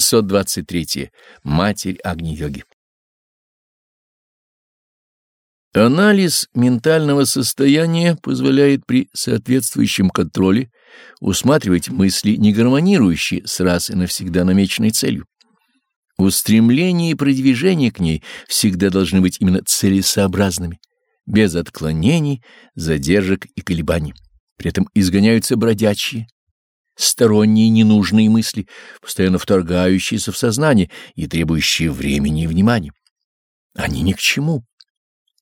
623. Матерь Агни-йоги. Анализ ментального состояния позволяет при соответствующем контроле усматривать мысли, не гармонирующие с раз и навсегда намеченной целью. Устремление и продвижение к ней всегда должны быть именно целесообразными, без отклонений, задержек и колебаний. При этом изгоняются бродячие, сторонние ненужные мысли, постоянно вторгающиеся в сознание и требующие времени и внимания. Они ни к чему.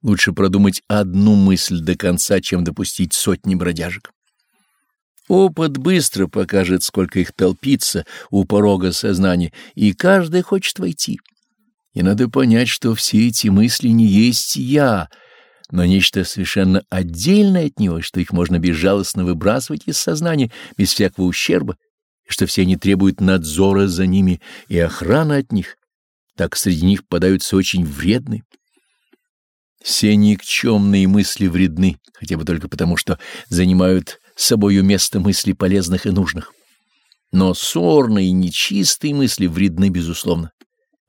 Лучше продумать одну мысль до конца, чем допустить сотни бродяжек. Опыт быстро покажет, сколько их толпится у порога сознания, и каждый хочет войти. И надо понять, что все эти мысли не есть «я», но нечто совершенно отдельное от него, что их можно безжалостно выбрасывать из сознания без всякого ущерба, и что все они требуют надзора за ними и охраны от них. Так среди них попадаются очень вредные. Все никчемные мысли вредны, хотя бы только потому, что занимают собою место мыслей полезных и нужных. Но сорные и нечистые мысли вредны, безусловно,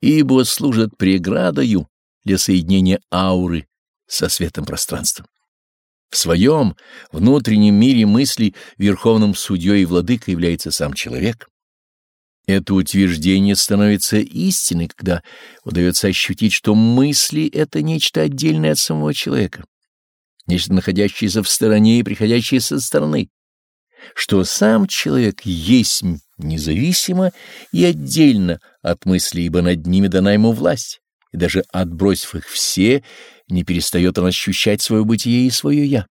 ибо служат преградою для соединения ауры со светом пространства. В своем внутреннем мире мыслей верховным судьей и владыкой является сам человек. Это утверждение становится истиной, когда удается ощутить, что мысли — это нечто отдельное от самого человека, нечто находящееся в стороне и приходящее со стороны, что сам человек есть независимо и отдельно от мыслей, ибо над ними дана ему власть, и даже отбросив их все, не перестает он ощущать свое бытие и свое «я».